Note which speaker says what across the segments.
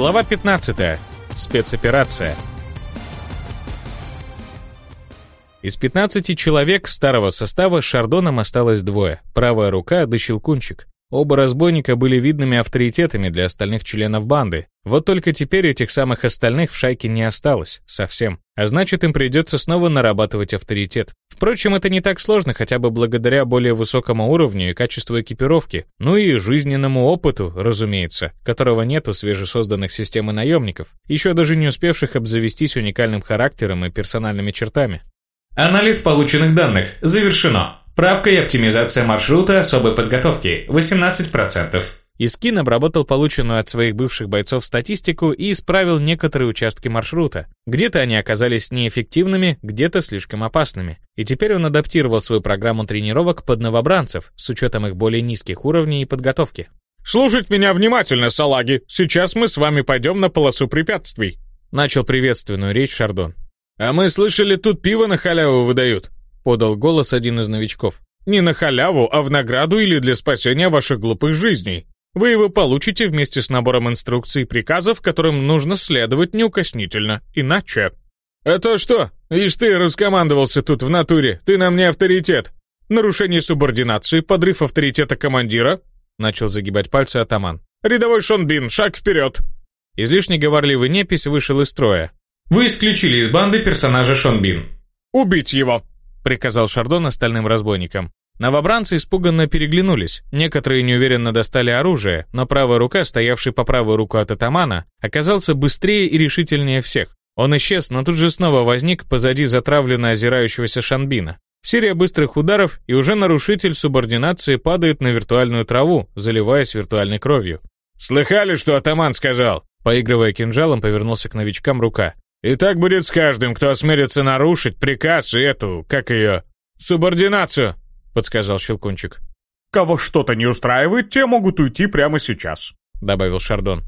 Speaker 1: Глава 15. Спецоперация. Из 15 человек старого состава Шардоном осталось двое. Правая рука да Щелкунчик. Оба разбойника были видными авторитетами для остальных членов банды. Вот только теперь этих самых остальных в шайке не осталось. Совсем. А значит, им придется снова нарабатывать авторитет. Впрочем, это не так сложно хотя бы благодаря более высокому уровню и качеству экипировки. Ну и жизненному опыту, разумеется, которого нет у свежесозданных системы наемников, еще даже не успевших обзавестись уникальным характером и персональными чертами.
Speaker 2: Анализ полученных данных завершено. Правка и оптимизация маршрута особой подготовки – 18%.
Speaker 1: Искин обработал полученную от своих бывших бойцов статистику и исправил некоторые участки маршрута. Где-то они оказались неэффективными, где-то слишком опасными. И теперь он адаптировал свою программу тренировок под новобранцев с учетом их более низких уровней и подготовки.
Speaker 3: «Слушать меня внимательно, салаги! Сейчас мы с вами пойдем на полосу препятствий!»
Speaker 1: Начал приветственную речь Шардон.
Speaker 3: «А мы слышали, тут пиво на халяву выдают!»
Speaker 1: — подал голос один из новичков.
Speaker 3: «Не на халяву, а в награду или для спасения ваших глупых жизней. Вы его получите вместе с набором инструкций и приказов, которым нужно следовать неукоснительно, иначе...» «Это что? Ишь ты раскомандовался тут в натуре, ты нам не авторитет. Нарушение субординации, подрыв авторитета командира?» Начал загибать пальцы атаман. «Рядовой Шонбин, шаг вперед!»
Speaker 1: Излишне говорливый непись вышел из строя.
Speaker 2: «Вы исключили из банды персонажа Шонбин».
Speaker 3: «Убить его!»
Speaker 1: — приказал Шардон остальным разбойникам. Новобранцы испуганно переглянулись. Некоторые неуверенно достали оружие, но правая рука, стоявший по правую руку от атамана, оказался быстрее и решительнее всех. Он исчез, но тут же снова возник позади затравленно озирающегося Шанбина. Серия быстрых ударов, и уже нарушитель субординации падает на виртуальную траву, заливаясь виртуальной кровью.
Speaker 3: «Слыхали, что атаман сказал?»
Speaker 1: Поигрывая кинжалом, повернулся к новичкам рука.
Speaker 3: И так будет с каждым, кто осмелится нарушить приказ и эту, как ее, субординацию, подсказал Щелкунчик. Кого что-то не устраивает, те могут уйти прямо сейчас, добавил Шардон.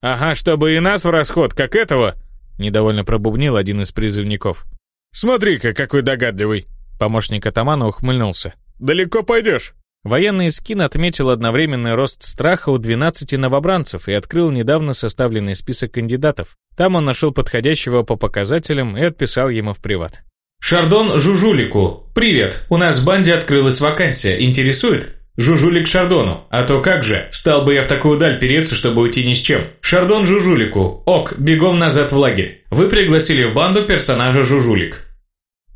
Speaker 1: Ага, чтобы и нас в расход, как этого, недовольно пробубнил один из призывников.
Speaker 3: Смотри-ка, какой догадливый.
Speaker 1: Помощник атамана ухмыльнулся.
Speaker 3: Далеко пойдешь?
Speaker 1: Военный скин отметил одновременный рост страха у 12 новобранцев и открыл недавно составленный список кандидатов. Там он нашел подходящего по показателям и отписал ему в приват.
Speaker 2: «Шардон Жужулику. Привет. У нас в банде открылась вакансия. Интересует?» «Жужулик Шардону. А то как же, стал бы я в такую даль переться, чтобы уйти ни с чем. Шардон Жужулику. Ок, бегом назад в лагерь. Вы пригласили в банду персонажа Жужулик».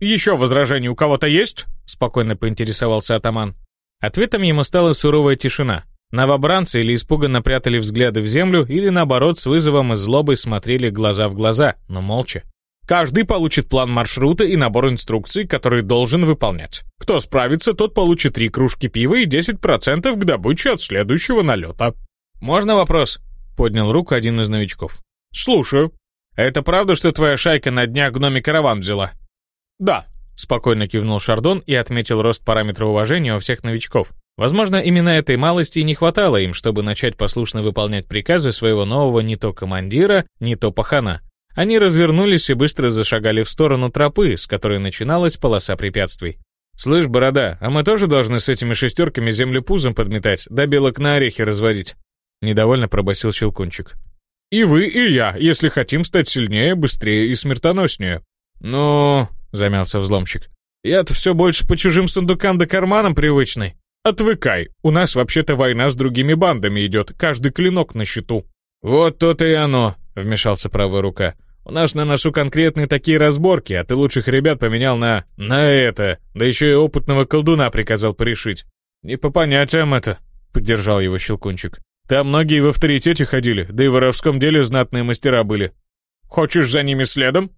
Speaker 3: «Еще возражения у кого-то есть?» Спокойно поинтересовался атаман.
Speaker 1: Ответом ему стала суровая тишина. Новобранцы или испуганно прятали взгляды в землю, или наоборот с вызовом и злобой смотрели глаза в глаза, но молча.
Speaker 3: Каждый получит план маршрута и набор инструкций, который должен выполнять. Кто справится, тот получит три кружки пива и 10% к добыче от следующего налета.
Speaker 1: «Можно вопрос?» — поднял руку один из новичков.
Speaker 3: «Слушаю».
Speaker 1: «Это правда, что твоя шайка на днях гноми караван взяла?»
Speaker 3: «Да»,
Speaker 1: Спокойно кивнул Шардон и отметил рост параметра уважения у всех новичков. Возможно, именно этой малости и не хватало им, чтобы начать послушно выполнять приказы своего нового не то командира, не то пахана. Они развернулись и быстро зашагали в сторону тропы, с которой начиналась полоса препятствий. «Слышь, борода, а мы тоже должны с этими шестерками землю пузом подметать, да белок на орехи разводить?» Недовольно пробасил Щелкунчик.
Speaker 3: «И вы, и я, если хотим стать сильнее, быстрее и смертоноснее».
Speaker 1: «Ну...» замялся взломщик. «Я-то все больше по чужим сундукам да карманам привычный».
Speaker 3: «Отвыкай, у нас вообще-то война с другими бандами идет, каждый клинок на счету».
Speaker 1: «Вот то-то и оно», — вмешался правая рука. «У нас на носу конкретные такие разборки, а ты лучших ребят поменял на... на это, да еще и опытного колдуна приказал порешить».
Speaker 3: «Не по понятиям это», — поддержал его Щелкунчик. «Там многие в авторитете ходили, да и в воровском деле знатные мастера были». «Хочешь за ними следом?»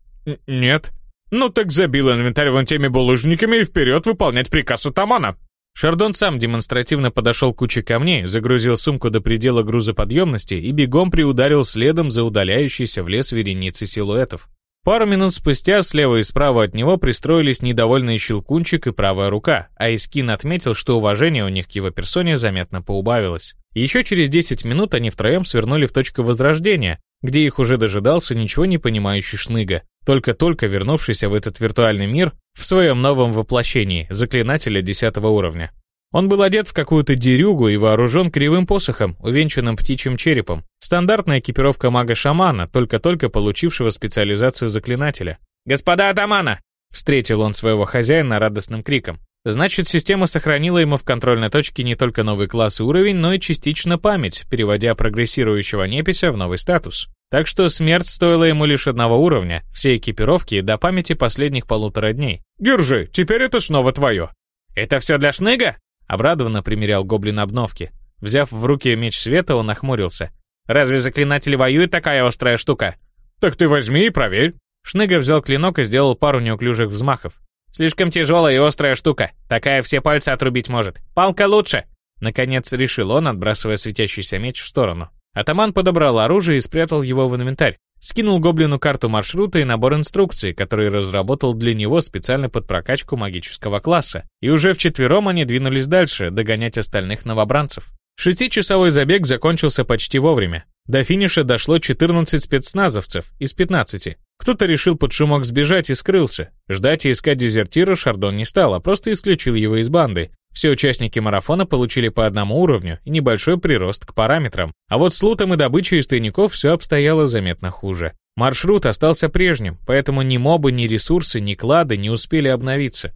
Speaker 1: «Нет»,
Speaker 3: «Ну так забил инвентарь вон теми булыжниками и вперед выполнять приказ атамана!»
Speaker 1: Шардон сам демонстративно подошел к куче камней, загрузил сумку до предела грузоподъемности и бегом приударил следом за удаляющейся в лес вереницей силуэтов. Пару минут спустя слева и справа от него пристроились недовольный щелкунчик и правая рука, а Искин отметил, что уважение у них к его персоне заметно поубавилось. Еще через 10 минут они втроем свернули в точку возрождения, где их уже дожидался ничего не понимающий шныга, только-только вернувшийся в этот виртуальный мир в своем новом воплощении, заклинателя 10 уровня. Он был одет в какую-то дерюгу и вооружен кривым посохом, увенчанным птичьим черепом. Стандартная экипировка мага-шамана, только-только получившего специализацию заклинателя. «Господа атамана!» Встретил он своего хозяина радостным криком. Значит, система сохранила ему в контрольной точке не только новый класс и уровень, но и частично память, переводя прогрессирующего непися в новый статус. Так что смерть стоила ему лишь одного уровня, всей экипировки до памяти последних полутора дней.
Speaker 3: «Держи, теперь это снова твое».
Speaker 1: «Это все для шныга?» Обрадованно примерял гоблин обновки. Взяв в руки меч света, он нахмурился. «Разве заклинатель воюет такая острая штука?»
Speaker 3: «Так ты возьми и проверь».
Speaker 1: Шныга взял клинок и сделал пару неуклюжих взмахов. «Слишком тяжелая и острая штука. Такая все пальцы отрубить может. Палка лучше!» Наконец решил он, отбрасывая светящийся меч в сторону. Атаман подобрал оружие и спрятал его в инвентарь. Скинул гоблину карту маршрута и набор инструкций, который разработал для него специально под прокачку магического класса. И уже вчетвером они двинулись дальше, догонять остальных новобранцев. Шестичасовой забег закончился почти вовремя. До финиша дошло 14 спецназовцев из 15. Кто-то решил под шумок сбежать и скрылся. Ждать и искать дезертира Шардон не стал, а просто исключил его из банды. Все участники марафона получили по одному уровню и небольшой прирост к параметрам. А вот с лутом и добычей из тайников все обстояло заметно хуже. Маршрут остался прежним, поэтому ни мобы, ни ресурсы, ни клады не успели обновиться.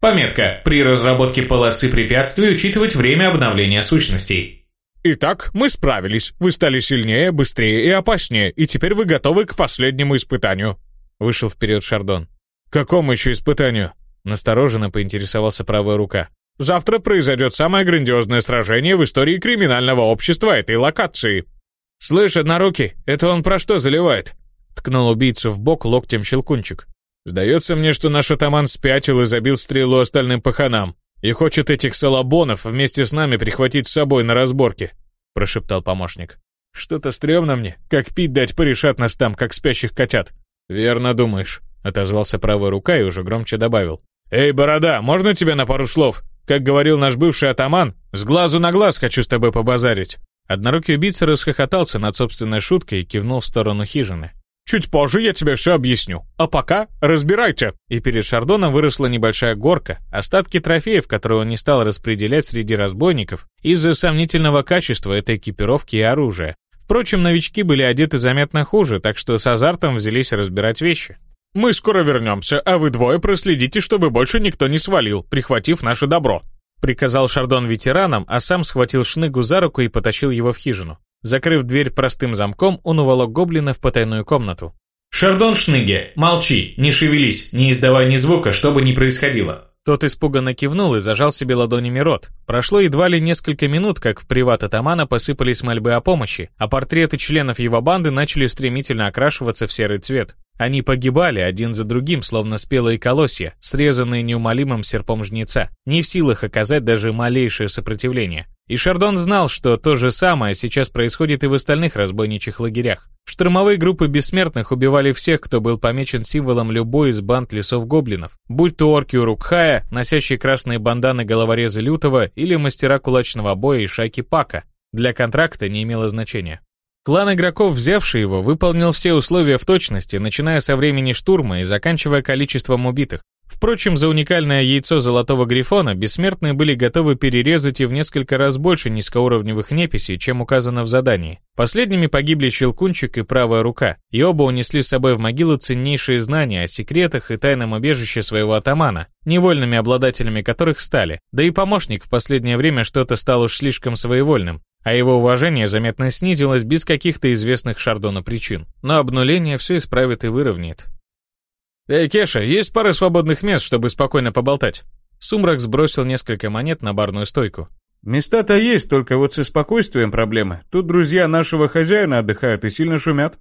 Speaker 2: Пометка. При разработке полосы препятствий учитывать время обновления сущностей.
Speaker 3: Итак, мы справились. Вы стали сильнее, быстрее и опаснее, и теперь вы готовы к последнему испытанию.
Speaker 1: Вышел вперед Шардон.
Speaker 3: Какому еще испытанию?
Speaker 1: Настороженно поинтересовался правая рука.
Speaker 3: Завтра произойдет самое грандиозное сражение в истории криминального общества этой локации.
Speaker 1: «Слышь, однорукий, это он про что заливает?» Ткнул убийцу в бок локтем щелкунчик.
Speaker 3: «Сдается мне, что наш атаман спятил и забил стрелу остальным паханам и хочет этих салабонов вместе с нами прихватить с собой на разборке», прошептал помощник. «Что-то стрёмно мне, как пить дать порешат нас там, как спящих котят».
Speaker 1: «Верно думаешь», отозвался правая рука и уже громче добавил.
Speaker 3: «Эй, борода, можно тебя на пару слов?» Как говорил наш бывший атаман, с глазу на глаз хочу с тобой побазарить.
Speaker 1: Однорукий убийца расхохотался над собственной шуткой и кивнул в сторону хижины.
Speaker 3: «Чуть позже я тебе все объясню. А пока разбирайте!»
Speaker 1: И перед Шардоном выросла небольшая горка, остатки трофеев, которые он не стал распределять среди разбойников из-за сомнительного качества этой экипировки и оружия. Впрочем, новички были одеты заметно хуже, так что с азартом взялись разбирать вещи.
Speaker 3: Мы скоро вернемся, а вы двое проследите, чтобы больше никто не свалил, прихватив наше добро».
Speaker 1: Приказал Шардон ветеранам, а сам схватил Шныгу за руку и потащил его в хижину. Закрыв дверь простым замком, он уволок гоблина в потайную комнату.
Speaker 2: «Шардон Шныге, молчи, не шевелись, не издавай ни звука, что бы ни происходило».
Speaker 1: Тот испуганно кивнул и зажал себе ладонями рот. Прошло едва ли несколько минут, как в приват атамана посыпались мольбы о помощи, а портреты членов его банды начали стремительно окрашиваться в серый цвет. Они погибали один за другим, словно спелые колосья, срезанные неумолимым серпом жнеца, не в силах оказать даже малейшее сопротивление. И Шардон знал, что то же самое сейчас происходит и в остальных разбойничьих лагерях. Штурмовые группы бессмертных убивали всех, кто был помечен символом любой из банд лесов гоблинов, будь то орки Урукхая, носящие красные банданы головорезы Лютого или мастера кулачного боя и шайки Пака. Для контракта не имело значения. Клан игроков, взявший его, выполнил все условия в точности, начиная со времени штурма и заканчивая количеством убитых. Впрочем, за уникальное яйцо Золотого Грифона бессмертные были готовы перерезать и в несколько раз больше низкоуровневых неписей, чем указано в задании. Последними погибли Щелкунчик и Правая Рука, и оба унесли с собой в могилу ценнейшие знания о секретах и тайном убежище своего атамана, невольными обладателями которых стали. Да и помощник в последнее время что-то стал уж слишком своевольным, а его уважение заметно снизилось без каких-то известных Шардона причин. Но обнуление все исправит и выровняет.
Speaker 3: «Эй, Кеша, есть пара свободных мест, чтобы спокойно поболтать?»
Speaker 1: Сумрак сбросил несколько монет на барную стойку.
Speaker 3: «Места-то есть, только вот со спокойствием проблемы. Тут друзья нашего хозяина отдыхают и сильно шумят».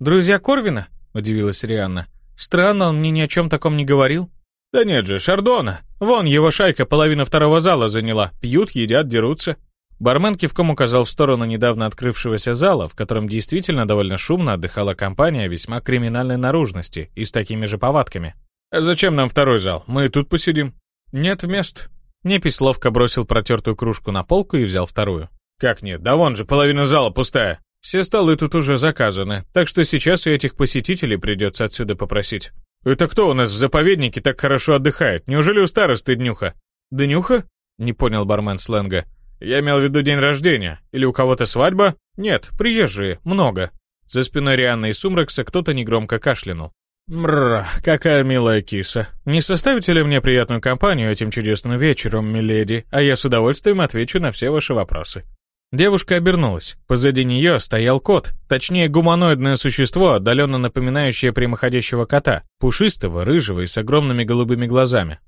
Speaker 1: «Друзья Корвина?» – удивилась Рианна. «Странно, он мне ни о чем таком не говорил».
Speaker 3: «Да нет же, Шардона. Вон его шайка половину второго зала заняла. Пьют, едят, дерутся».
Speaker 1: Бармен кивком указал в сторону недавно открывшегося зала, в котором действительно довольно шумно отдыхала компания весьма криминальной наружности и с такими же повадками.
Speaker 3: «А зачем нам второй зал? Мы тут посидим». «Нет мест».
Speaker 1: Непись ловко бросил протертую кружку на полку и взял вторую.
Speaker 3: «Как нет? Да вон же, половина зала пустая. Все столы тут уже заказаны, так что сейчас и этих посетителей придется отсюда попросить». «Это кто у нас в заповеднике так хорошо отдыхает? Неужели у старосты Днюха?»
Speaker 1: «Днюха?»
Speaker 3: Не понял бармен сленга. Я имел в виду день рождения. Или у кого-то свадьба? Нет, приезжие, много. За спиной Рианны и Сумракса кто-то негромко кашлянул. Мрр, какая милая киса. Не составите ли мне приятную компанию этим чудесным вечером, миледи, а я с удовольствием отвечу на все ваши вопросы. Девушка обернулась. Позади нее стоял кот, точнее гуманоидное существо, отдаленно напоминающее прямоходящего кота, пушистого, рыжего и с огромными голубыми глазами.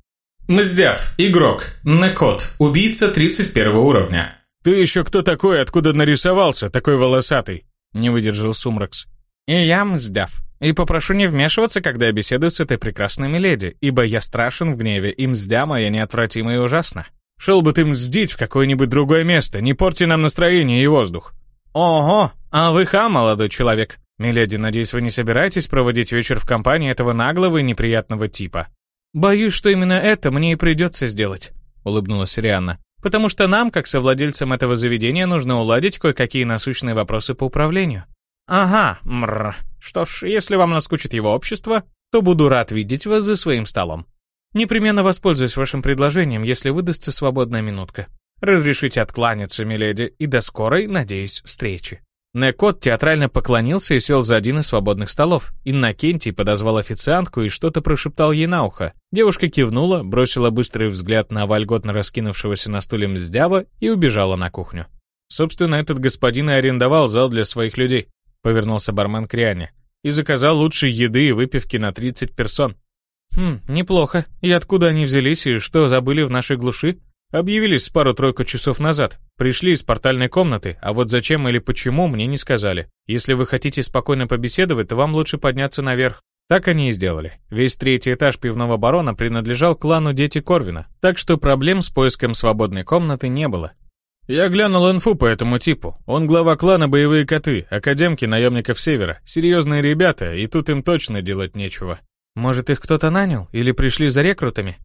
Speaker 2: Мздяв, игрок, Некот, убийца 31 уровня.
Speaker 3: «Ты еще кто такой, откуда нарисовался, такой волосатый?» Не выдержал Сумракс. «И я Мздяв, и попрошу не вмешиваться, когда я беседую с этой прекрасной миледи, ибо я страшен в гневе, и мздя моя неотвратима и ужасна. Шел бы ты мздить в какое-нибудь другое место, не порти нам настроение и воздух». «Ого, а вы хам, молодой человек. Миледи, надеюсь, вы не собираетесь проводить вечер в компании этого наглого и неприятного типа?» «Боюсь, что именно это мне и придется сделать», — улыбнулась Рианна. «Потому что нам, как совладельцам этого заведения, нужно уладить кое-какие насущные вопросы по управлению». «Ага, мрр. Что ж, если вам наскучит его общество, то буду рад видеть вас за своим столом. Непременно воспользуюсь вашим предложением, если выдастся свободная минутка. Разрешите откланяться, миледи, и до скорой, надеюсь, встречи». Некот театрально поклонился и сел за один из свободных столов. Иннокентий подозвал официантку и что-то прошептал ей на ухо. Девушка кивнула, бросила быстрый взгляд на вольготно раскинувшегося на стуле мздява и убежала на кухню. Собственно, этот господин и арендовал зал для своих людей. Повернулся бармен к Риане. И заказал лучшей еды и выпивки на 30 персон. Хм, неплохо. И откуда они взялись и что забыли в нашей глуши? Объявились пару-тройку часов назад. Пришли из портальной комнаты, а вот зачем или почему, мне не сказали. Если вы хотите спокойно побеседовать, то вам лучше подняться наверх. Так они и сделали. Весь третий этаж пивного барона принадлежал клану Дети Корвина, так что проблем с поиском свободной комнаты не было. Я глянул инфу по этому типу. Он глава клана Боевые Коты, академки наемников Севера. Серьезные ребята, и тут им точно делать нечего. Может, их кто-то нанял? Или пришли за рекрутами?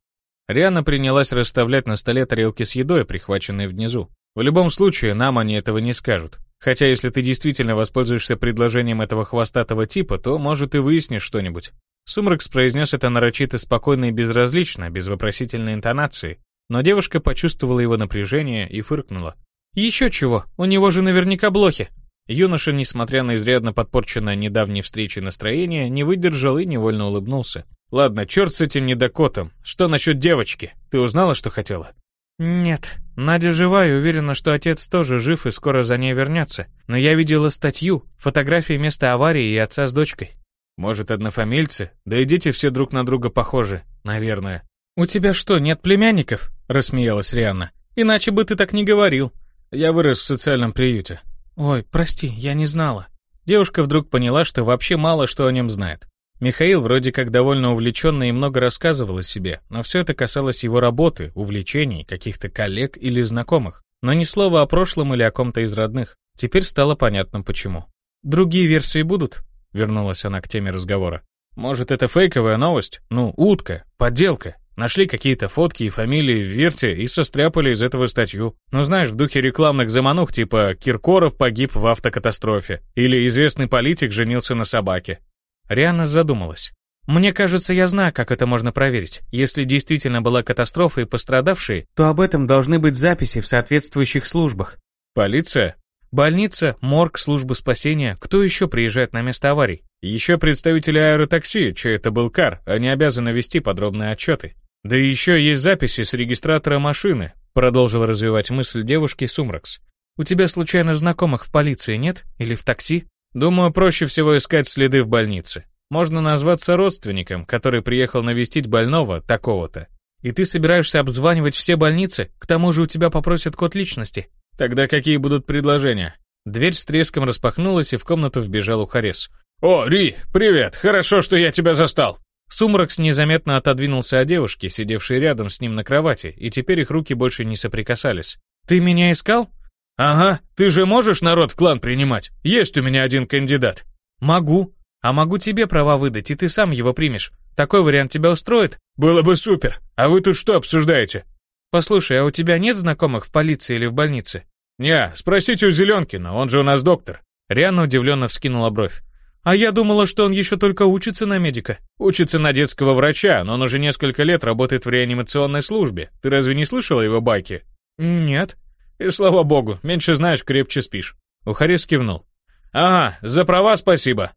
Speaker 3: Риана принялась расставлять на столе тарелки с едой, прихваченные внизу. В любом случае, нам они этого не скажут. Хотя если ты действительно воспользуешься предложением этого хвостатого типа, то, может, и выяснишь что-нибудь. Сумракс произнес это нарочито спокойно и безразлично, без вопросительной интонации. Но девушка почувствовала его напряжение и фыркнула. «Еще чего, у него же наверняка блохи!» Юноша, несмотря на изрядно подпорченное недавней встречей настроение, не выдержал и невольно улыбнулся. Ладно, черт с этим недокотом. Что насчет девочки? Ты узнала, что хотела? Нет. Надя жива и уверена, что отец тоже жив и скоро за ней вернется. Но я видела статью, фотографии места аварии и отца с дочкой. Может, однофамильцы? Да идите все друг на друга похожи, наверное. «У тебя что, нет племянников?» — рассмеялась Рианна. «Иначе бы ты так не говорил. Я вырос в социальном приюте». «Ой, прости, я не знала». Девушка вдруг поняла, что вообще мало что о нем знает. Михаил вроде как довольно увлеченно и много рассказывал о себе, но все это касалось его работы, увлечений, каких-то коллег или знакомых. Но ни слова о прошлом или о ком-то из родных. Теперь стало понятно почему. «Другие версии будут?» — вернулась она к теме разговора. «Может, это фейковая новость? Ну, утка, подделка. Нашли какие-то фотки и фамилии в Верте и состряпали из этого статью. Ну, знаешь, в духе рекламных заманух типа «Киркоров погиб в автокатастрофе» или «Известный политик женился на собаке». Риана задумалась. «Мне кажется, я знаю, как это можно проверить. Если действительно была катастрофа и пострадавшие, то об этом должны быть записи в соответствующих службах. Полиция? Больница, морг, служба спасения. Кто еще приезжает на место аварий? Еще представители аэротакси, чей это был кар, они обязаны вести подробные отчеты. Да еще есть записи с регистратора машины, продолжил развивать мысль девушки Сумракс. У тебя случайно знакомых в полиции нет? Или в такси? Думаю, проще всего искать следы в больнице. Можно назваться родственником, который приехал навестить больного такого-то. И ты собираешься обзванивать все больницы? К тому же у тебя попросят код личности. Тогда какие будут предложения? Дверь с треском распахнулась, и в комнату вбежал Ухарес. «О, Ри, привет! Хорошо, что я тебя застал!» Сумракс незаметно отодвинулся от девушки, сидевшей рядом с ним на кровати, и теперь их руки больше не соприкасались. «Ты меня искал?» «Ага, ты же можешь народ в клан принимать? Есть у меня один кандидат». «Могу. А могу тебе права выдать, и ты сам его примешь. Такой вариант тебя устроит?» «Было бы супер. А вы тут что обсуждаете?» «Послушай, а у тебя нет знакомых в полиции или в больнице?» «Не, спросите у Зеленкина, он же у нас доктор». Риана удивленно вскинула бровь. А я думала, что он еще только учится на медика.
Speaker 1: Учится на детского врача, но он уже несколько лет работает в реанимационной службе. Ты разве не слышала его байки?
Speaker 3: Нет.
Speaker 1: И слава богу, меньше знаешь, крепче спишь. Ухарис кивнул. Ага, за права спасибо.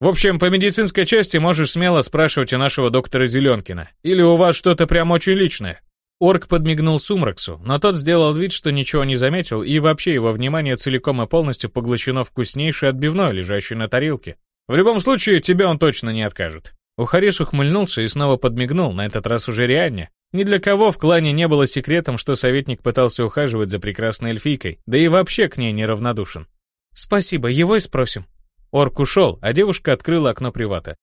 Speaker 1: В общем, по медицинской части можешь смело спрашивать у нашего доктора Зеленкина. Или у вас что-то прям очень личное. Орк подмигнул Сумраксу, но тот сделал вид, что ничего не заметил, и вообще его внимание целиком и полностью поглощено вкуснейшей отбивной, лежащей на тарелке. В любом случае, тебе он точно не откажет. Ухарис ухмыльнулся и снова подмигнул, на этот раз уже реально. Ни для кого в клане не было секретом, что советник пытался ухаживать за прекрасной эльфийкой, да и вообще к ней неравнодушен.
Speaker 3: «Спасибо, его и спросим».
Speaker 1: Орк ушел, а девушка открыла окно привата.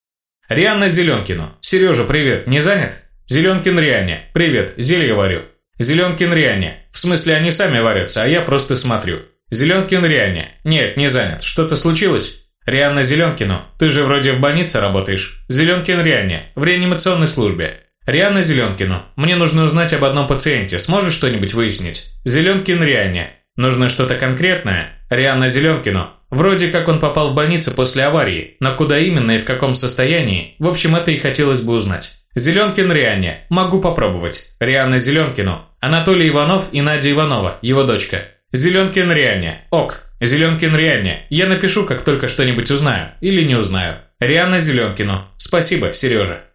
Speaker 2: «Рианна Зеленкину. Сережа, привет, не занят?» Зеленкин Риане. Привет, зелье варю. Зеленкин Риане. В смысле, они сами варятся, а я просто смотрю. Зеленкин Риане. Нет, не занят. Что-то случилось? Рианна Зеленкину. Ты же вроде в больнице работаешь. Зеленкин Риане. В реанимационной службе. Рианна Зеленкину. Мне нужно узнать об одном пациенте. Сможешь что-нибудь выяснить? Зеленкин Риане. Нужно что-то конкретное? Рианна Зеленкину. Вроде как он попал в больницу после аварии, но куда именно и в каком состоянии, в общем, это и хотелось бы узнать. Зеленкин Рианне. Могу попробовать. Рианна Зеленкину. Анатолий Иванов и Надя Иванова, его дочка. Зеленкин Рианне. Ок. Зеленкин Рианне. Я напишу, как только что-нибудь узнаю. Или не узнаю. Рианна Зеленкину. Спасибо, Сережа.